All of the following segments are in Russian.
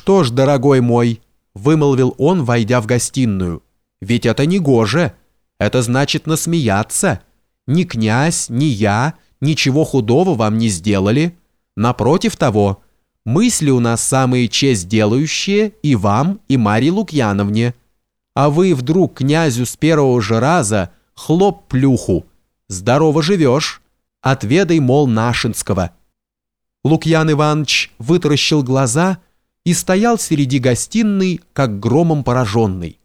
что ж, дорогой мой», — вымолвил он, войдя в гостиную, — «ведь это не гоже. Это значит насмеяться. Ни князь, ни я ничего худого вам не сделали. Напротив того, мысли у нас самые честь делающие и вам, и Марье Лукьяновне. А вы вдруг князю с первого же раза хлоп плюху. Здорово живешь. Отведай, мол, Нашинского». Лукьян Иванович вытаращил глаза и стоял среди гостиной, как громом пораженный.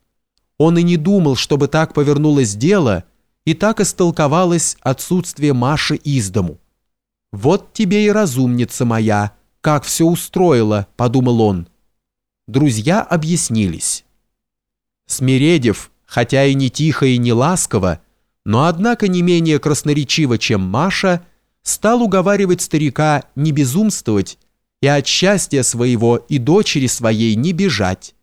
Он и не думал, чтобы так повернулось дело, и так истолковалось отсутствие Маши из дому. «Вот тебе и разумница моя, как все устроила», — подумал он. Друзья объяснились. Смиредев, хотя и не тихо и не ласково, но однако не менее красноречиво, чем Маша, стал уговаривать старика не безумствовать и от счастья своего и дочери своей не бежать.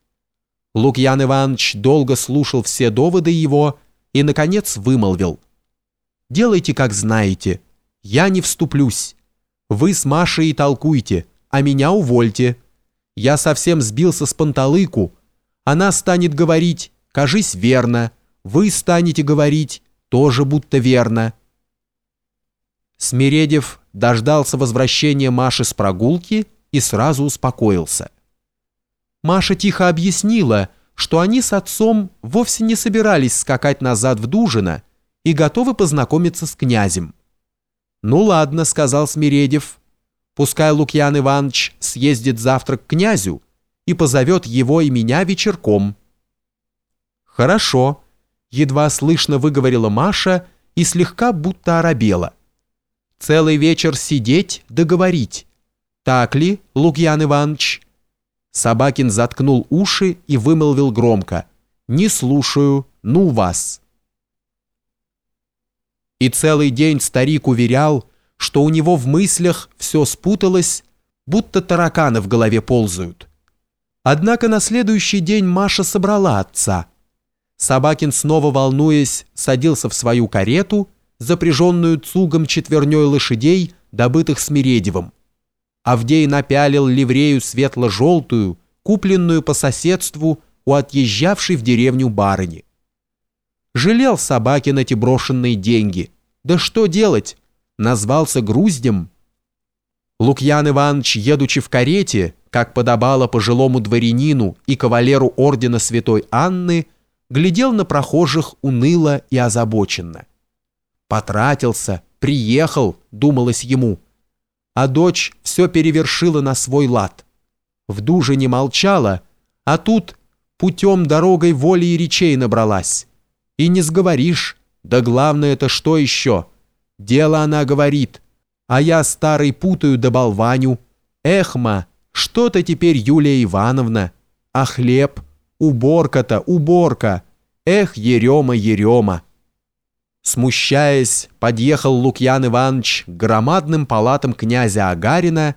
Лукьян Иванович долго слушал все доводы его и, наконец, вымолвил. «Делайте, как знаете. Я не вступлюсь. Вы с Машей толкуйте, а меня увольте. Я совсем сбился с панталыку. Она станет говорить, кажись, верно. Вы станете говорить, тоже будто верно». Смиредев дождался возвращения Маши с прогулки и сразу успокоился. Маша тихо объяснила, что они с отцом вовсе не собирались скакать назад в Дужино и готовы познакомиться с князем. «Ну ладно», — сказал Смиредев, — «пускай Лукьян Иванович съездит завтра к князю и позовет его и меня вечерком». «Хорошо», — едва слышно выговорила Маша и слегка будто оробела. «Целый вечер сидеть, договорить. Так ли, Лукьян Иванович?» Собакин заткнул уши и вымолвил громко. «Не слушаю, ну вас!» И целый день старик уверял, что у него в мыслях все спуталось, будто тараканы в голове ползают. Однако на следующий день Маша собрала отца. Собакин, снова волнуясь, садился в свою карету, запряженную цугом четверней лошадей, добытых Смиредевым. Авдей напялил ливрею светло-желтую, купленную по соседству у отъезжавшей в деревню барыни. Жалел собаки на эти брошенные деньги. Да что делать? Назвался груздем. Лукьян Иванович, едучи в карете, как подобало пожилому дворянину и кавалеру ордена святой Анны, глядел на прохожих уныло и озабоченно. «Потратился, приехал», — думалось ему, — а дочь все перевершила на свой лад. В дуже не молчала, а тут путем дорогой воли и речей набралась. И не сговоришь, да главное это что еще? Дело она говорит, а я старый путаю да болваню. Эхма, что-то теперь Юлия Ивановна, а хлеб, уборка-то, уборка. Эх, Ерема, Ерема. Смущаясь, подъехал Лукьян Иванович к громадным палатам князя Агарина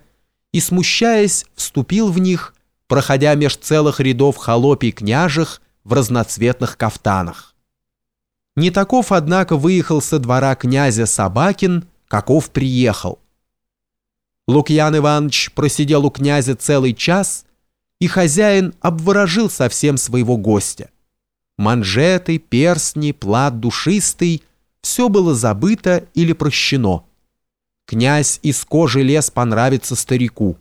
и, смущаясь, вступил в них, проходя меж целых рядов холопий княжих в разноцветных кафтанах. Не таков, однако, выехал со двора князя Собакин, каков приехал. Лукьян Иванович просидел у князя целый час, и хозяин обворожил совсем своего гостя. Манжеты, перстни, плат душистый — все было забыто или прощено. Князь из кожи лес понравится старику.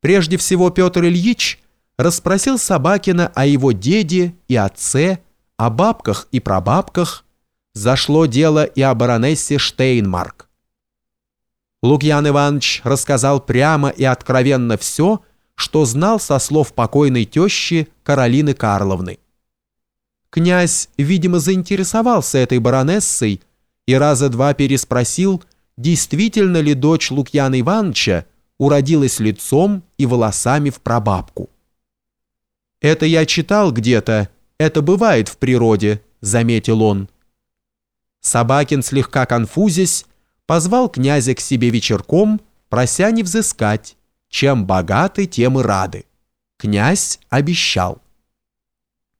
Прежде всего Петр Ильич расспросил Собакина о его деде и отце, о бабках и прабабках. Зашло дело и о баронессе Штейнмарк. Лукьян Иванович рассказал прямо и откровенно все, что знал со слов покойной тещи Каролины Карловны. Князь, видимо, заинтересовался этой баронессой и раза два переспросил, действительно ли дочь Лукьяна Ивановича уродилась лицом и волосами в прабабку. «Это я читал где-то, это бывает в природе», — заметил он. Собакин, слегка конфузясь, позвал князя к себе вечерком, прося не взыскать. Чем богаты, тем и рады. Князь обещал.